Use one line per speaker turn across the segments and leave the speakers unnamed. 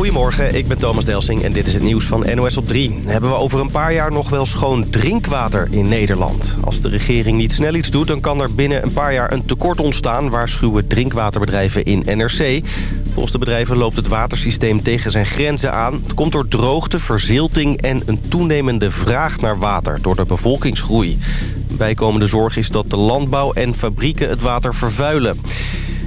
Goedemorgen, ik ben Thomas Delsing en dit is het nieuws van NOS op 3. Hebben we over een paar jaar nog wel schoon drinkwater in Nederland? Als de regering niet snel iets doet, dan kan er binnen een paar jaar een tekort ontstaan... waarschuwen drinkwaterbedrijven in NRC. Volgens de bedrijven loopt het watersysteem tegen zijn grenzen aan. Het komt door droogte, verzilting en een toenemende vraag naar water door de bevolkingsgroei. Bijkomende zorg is dat de landbouw en fabrieken het water vervuilen.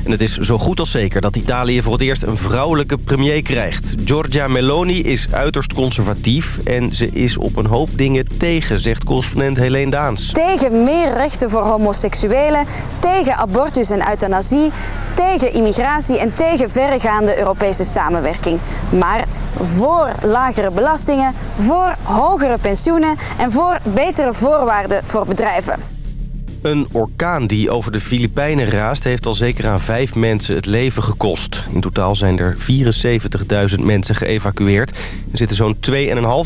En het is zo goed als zeker dat Italië voor het eerst een vrouwelijke premier krijgt. Giorgia Meloni is uiterst conservatief en ze is op een hoop dingen tegen, zegt correspondent Helene Daans.
Tegen meer rechten voor homoseksuelen, tegen abortus en euthanasie, tegen immigratie en tegen verregaande Europese samenwerking. Maar voor lagere belastingen, voor hogere pensioenen en voor betere voorwaarden voor bedrijven.
Een orkaan die over de Filipijnen raast... heeft al zeker aan vijf mensen het leven gekost. In totaal zijn er 74.000 mensen geëvacueerd. Er zitten zo'n 2,5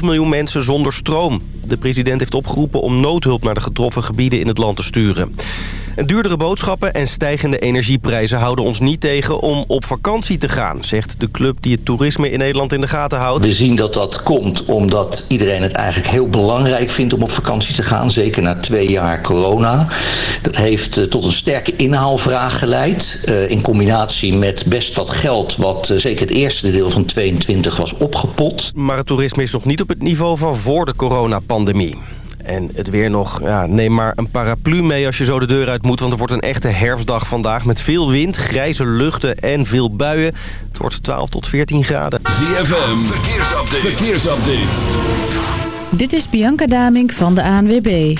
miljoen mensen zonder stroom. De president heeft opgeroepen om noodhulp naar de getroffen gebieden in het land te sturen. En duurdere boodschappen en stijgende energieprijzen houden ons niet tegen om op vakantie te gaan, zegt de club die het toerisme in Nederland in de gaten houdt.
We zien dat dat komt omdat iedereen het eigenlijk heel belangrijk vindt om op vakantie te gaan, zeker na twee jaar corona. Dat heeft uh, tot een sterke inhaalvraag geleid, uh, in combinatie met best wat geld wat uh, zeker het eerste deel van 22 was opgepot.
Maar het toerisme is nog niet op het niveau van voor de coronapandemie. En het weer nog, ja, neem maar een paraplu mee als je zo de deur uit moet... want er wordt een echte herfstdag vandaag met veel wind, grijze luchten en veel buien. Het wordt 12 tot 14 graden.
ZFM, verkeersupdate. verkeersupdate.
Dit is Bianca Damink van de ANWB.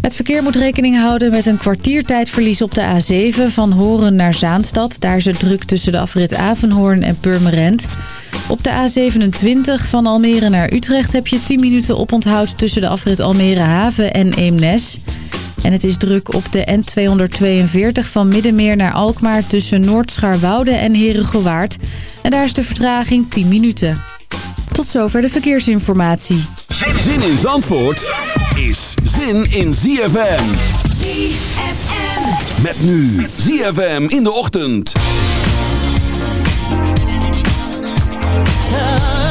Het verkeer moet rekening houden met een kwartiertijdverlies op de A7 van Horen naar Zaanstad. Daar is het druk tussen de afrit Avenhoorn en Purmerend. Op de A27 van Almere naar Utrecht heb je 10 minuten oponthoud tussen de afrit Almere Haven en Eemnes. En het is druk op de N242 van Middenmeer naar Alkmaar tussen Noordscharwoude en Herengewaard. En daar is de vertraging 10 minuten. Tot zover de verkeersinformatie.
Zin in Zandvoort is zin in ZFM.
ZFM.
Met nu ZFM in de ochtend.
Now,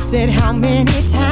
Said how many times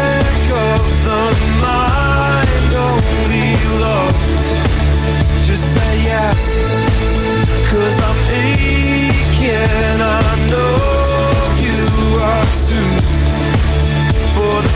say yes, cause I'm aching. I know you are too. For the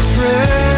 Nor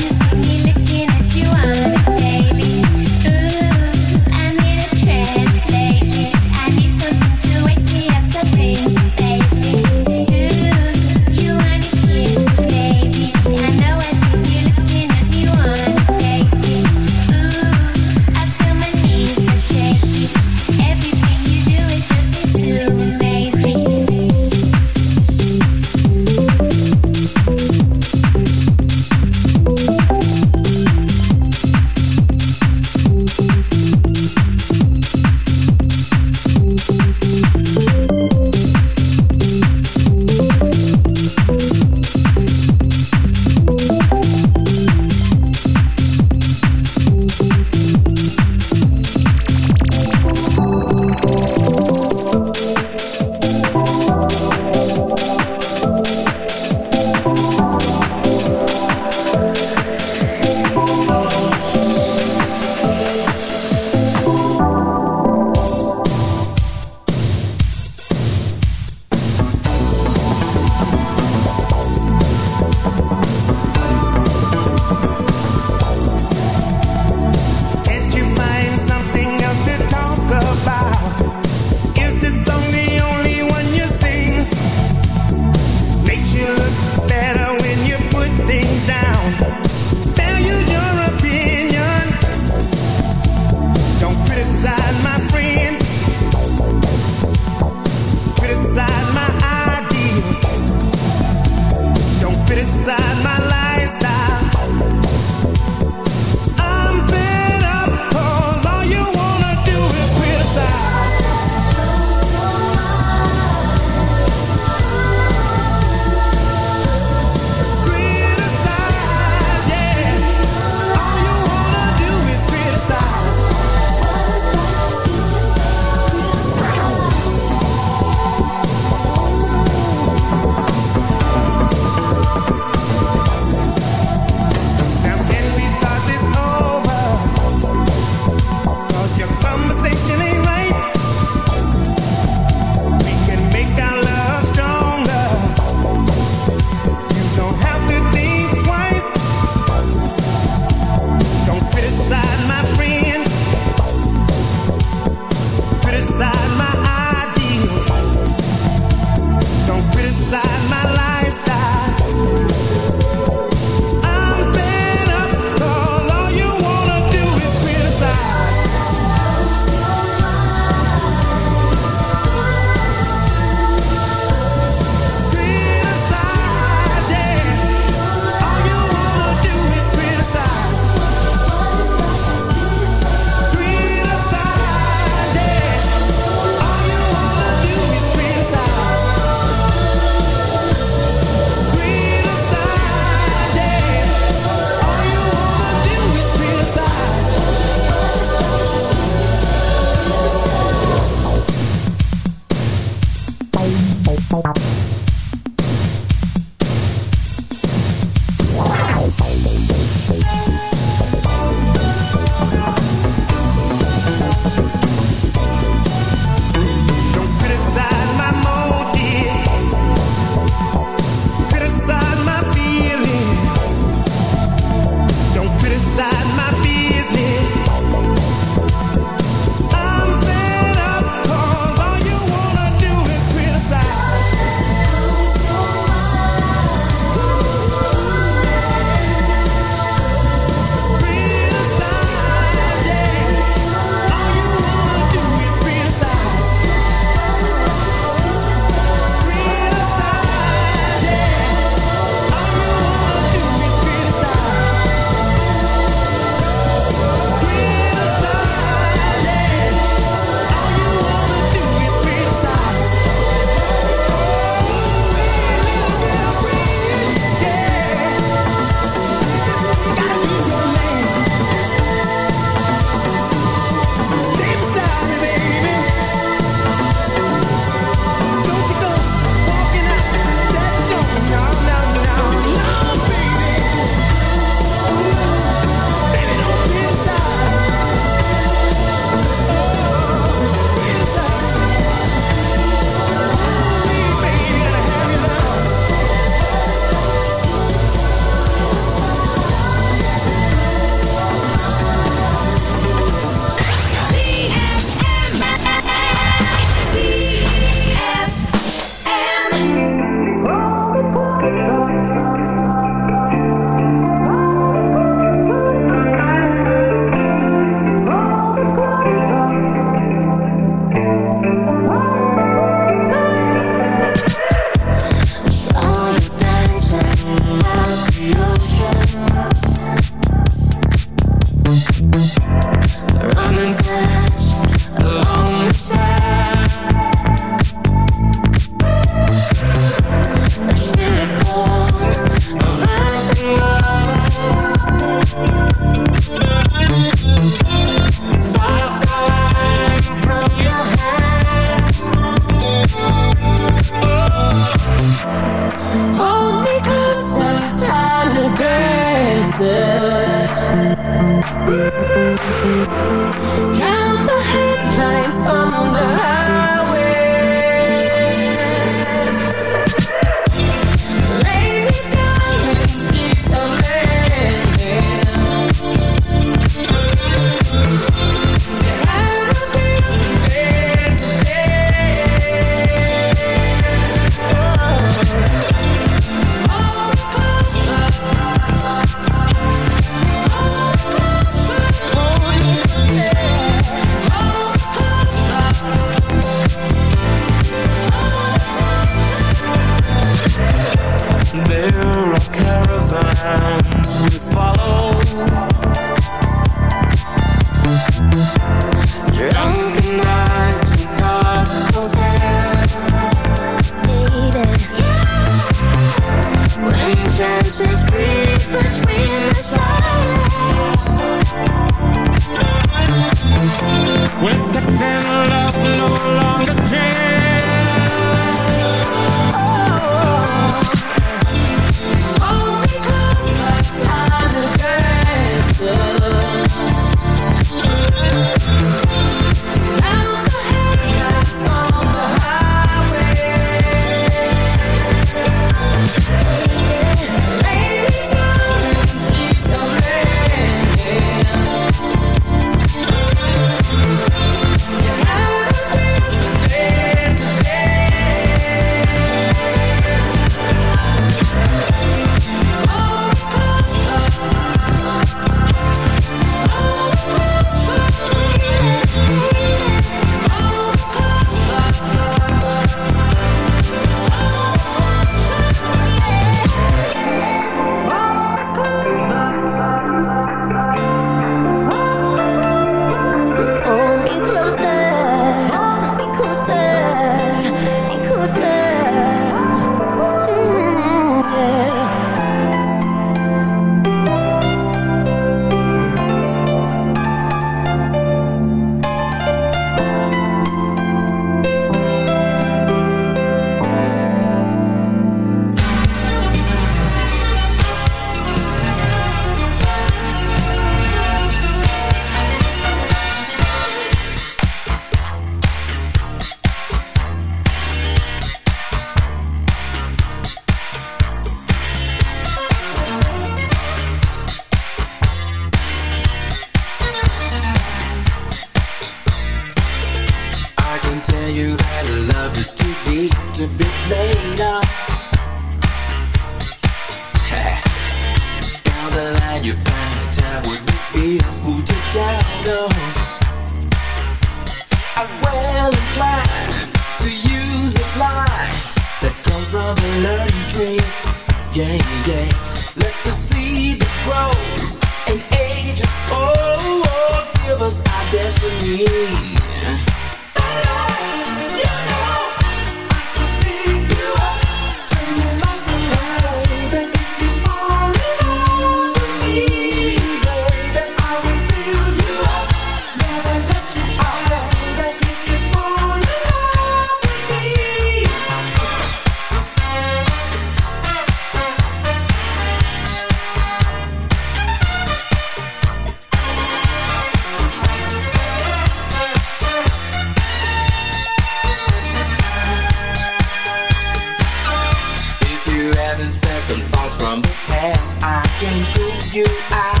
I can't prove you out.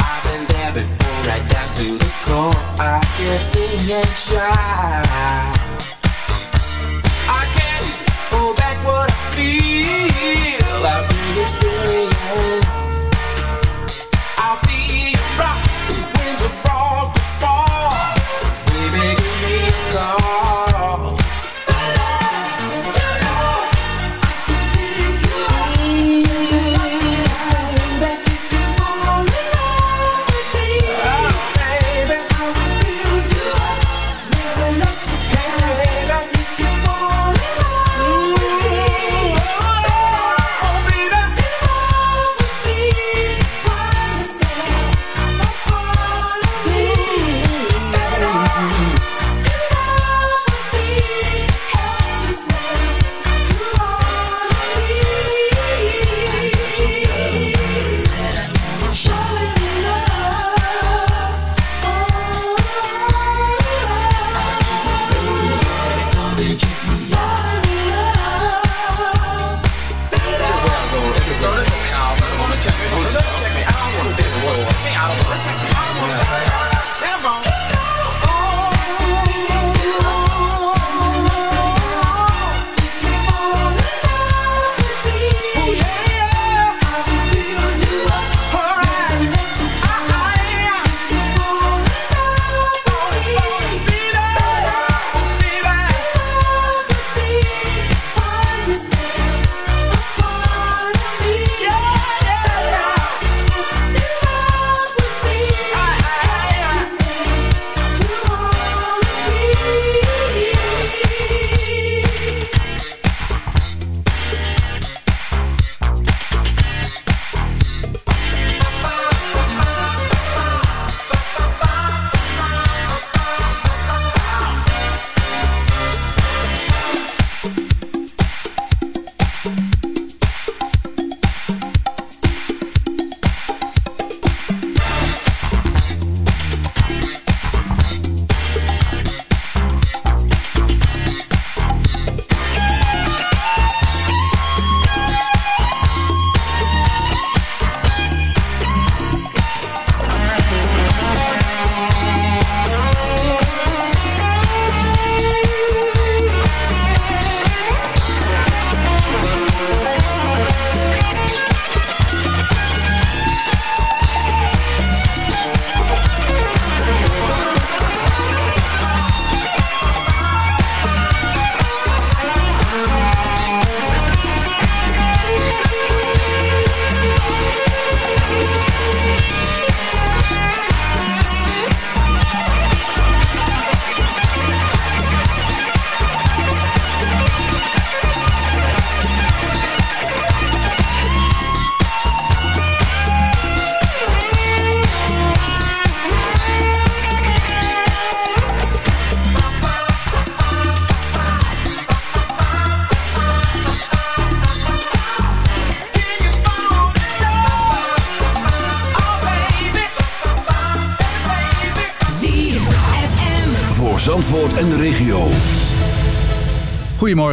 I've been there before, right down to the core. I can sing and shout. I can't hold back what I feel. I've been experienced.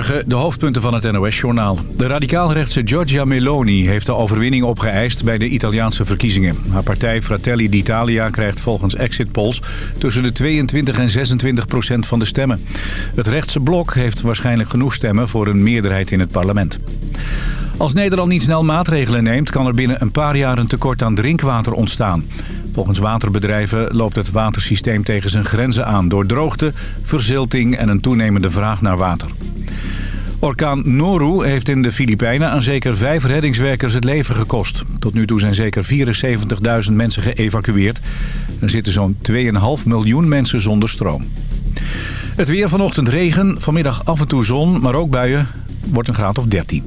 De
hoofdpunten van het NOS-journaal. De radicaalrechtse Giorgia Meloni heeft de overwinning opgeëist bij de Italiaanse verkiezingen. Haar partij Fratelli d'Italia krijgt volgens exit polls tussen de 22 en 26 procent van de stemmen. Het rechtse blok heeft waarschijnlijk genoeg stemmen voor een meerderheid in het parlement. Als Nederland niet snel maatregelen neemt, kan er binnen een paar jaar een tekort aan drinkwater ontstaan. Volgens waterbedrijven loopt het watersysteem tegen zijn grenzen aan... door droogte, verzilting en een toenemende vraag naar water. Orkaan Noru heeft in de Filipijnen aan zeker vijf reddingswerkers het leven gekost. Tot nu toe zijn zeker 74.000 mensen geëvacueerd. Er zitten zo'n 2,5 miljoen mensen zonder stroom. Het weer vanochtend regen, vanmiddag af en toe zon, maar ook buien. Wordt een graad of 13.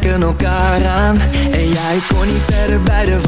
trekken elkaar aan. En jij kon niet verder bij de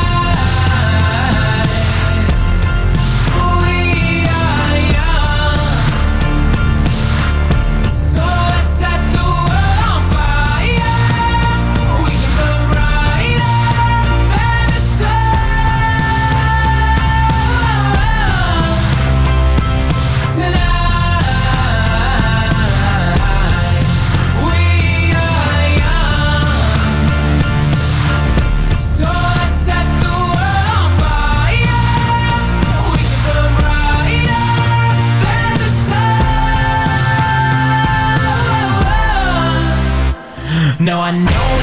No, I know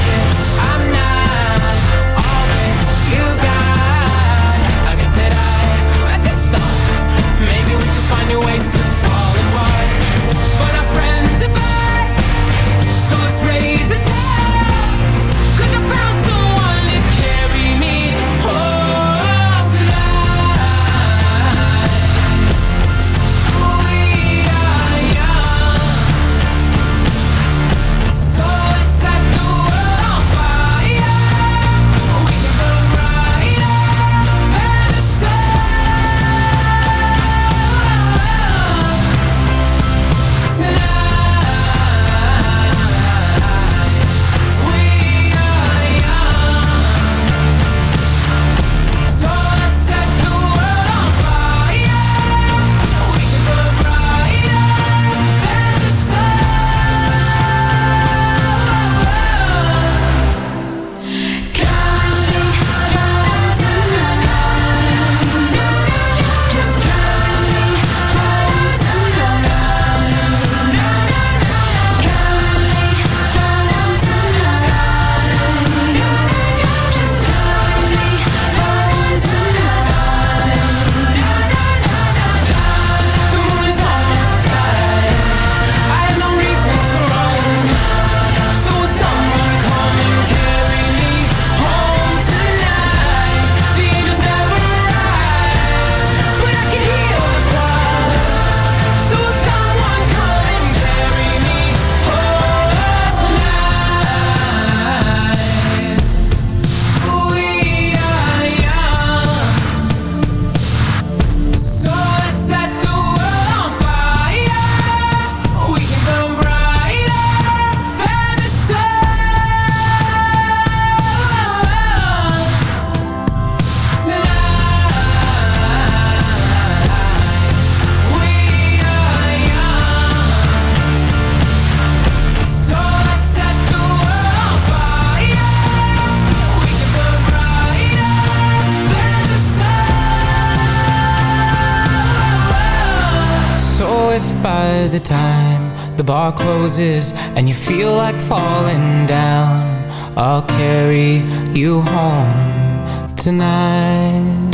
the time the bar closes and you feel like falling down, I'll carry you home tonight.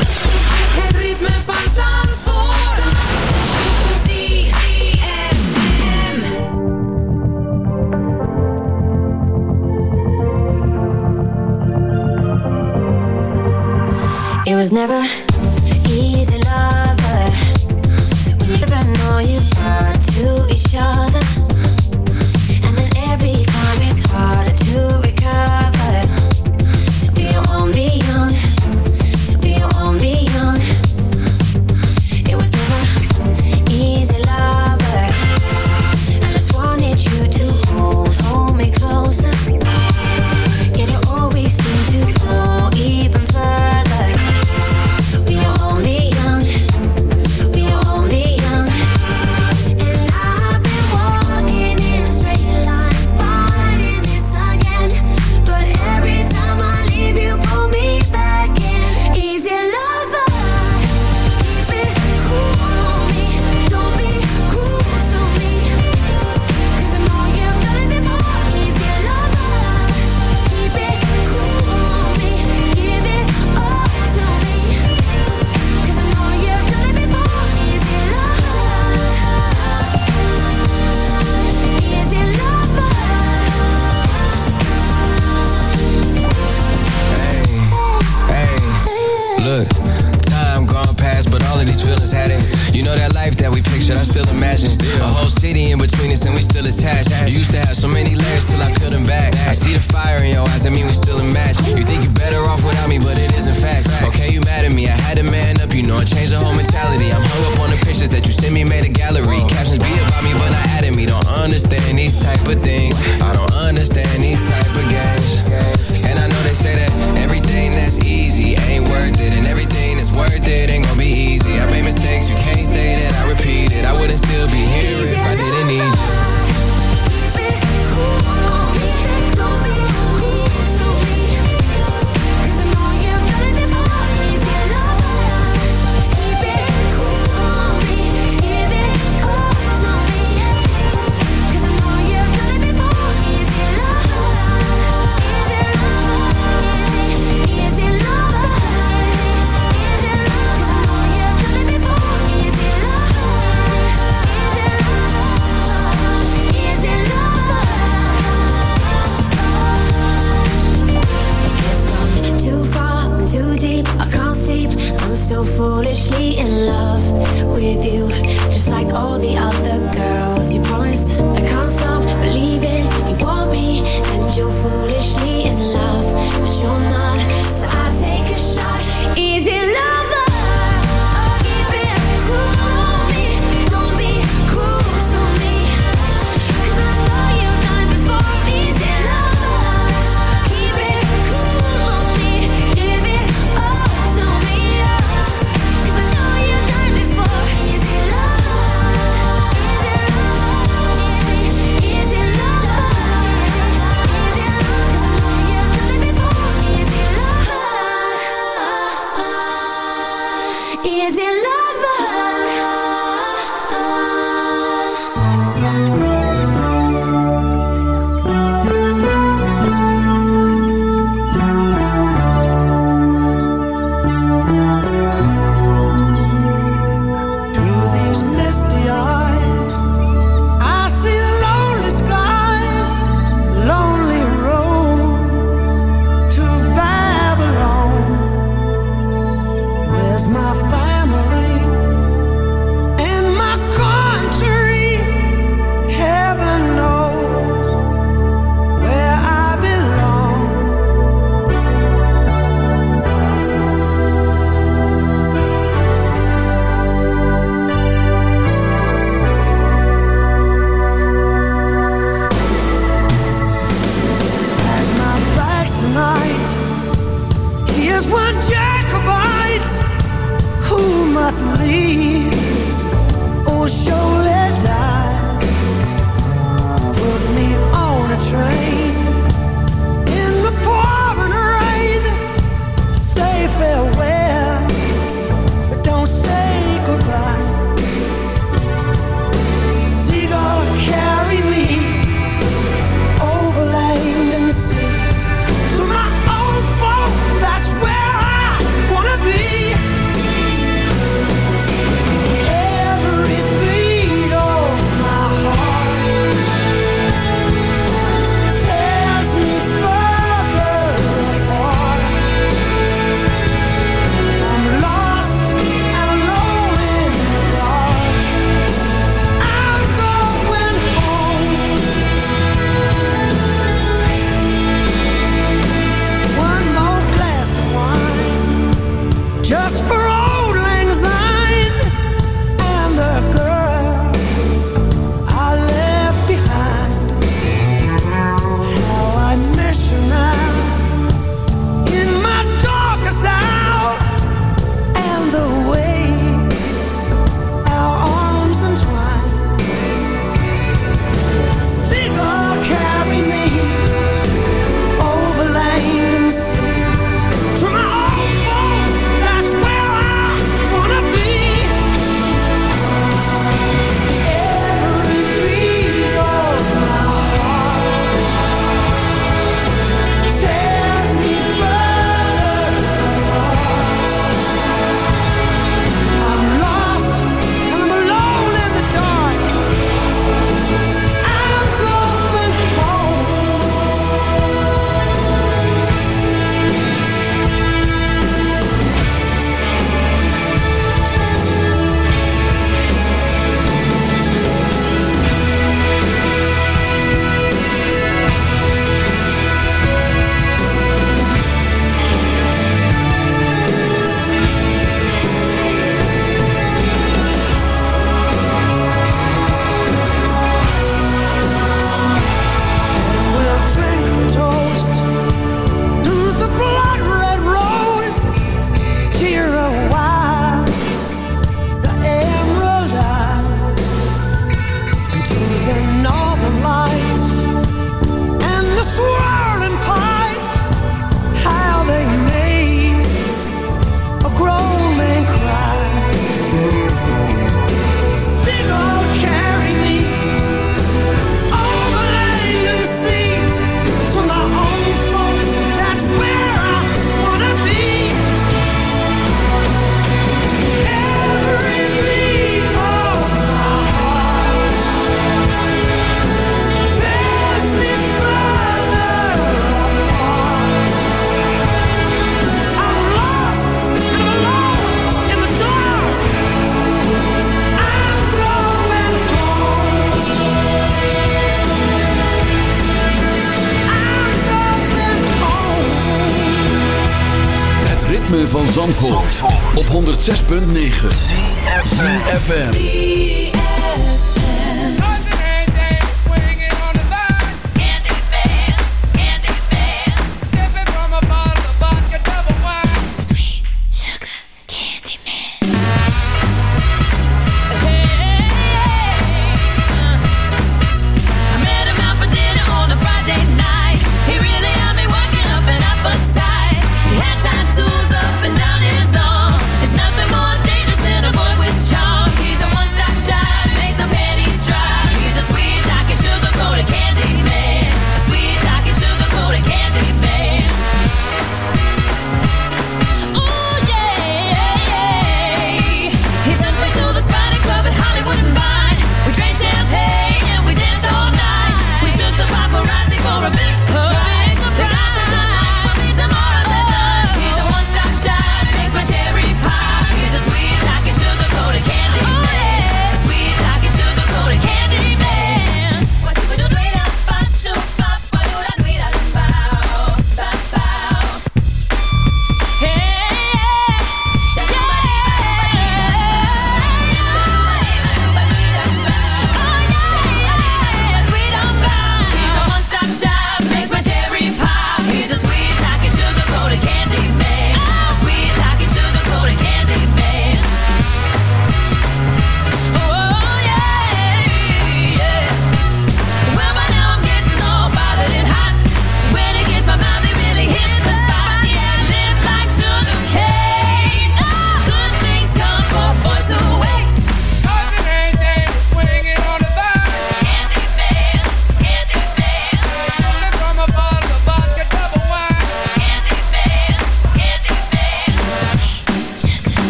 It was never each other, life that we pictured, I still imagine A whole city in between us and we still attached. You
used to have so many layers till I peeled them back. I see the fire in your eyes, I mean we still a match. You think you're better off without me, but it isn't facts. Okay, you mad at me, I had to man up, you know I changed the whole mentality. I'm hung up on the pictures that you sent me, made a gallery. Captions be about me, but not added me. Don't understand these type of things. I don't understand these type of games. And I know they say that everything that's easy ain't worth it And everything that's worth it ain't gonna be I wouldn't still be here if I didn't need you.
Op 106.9 CFFM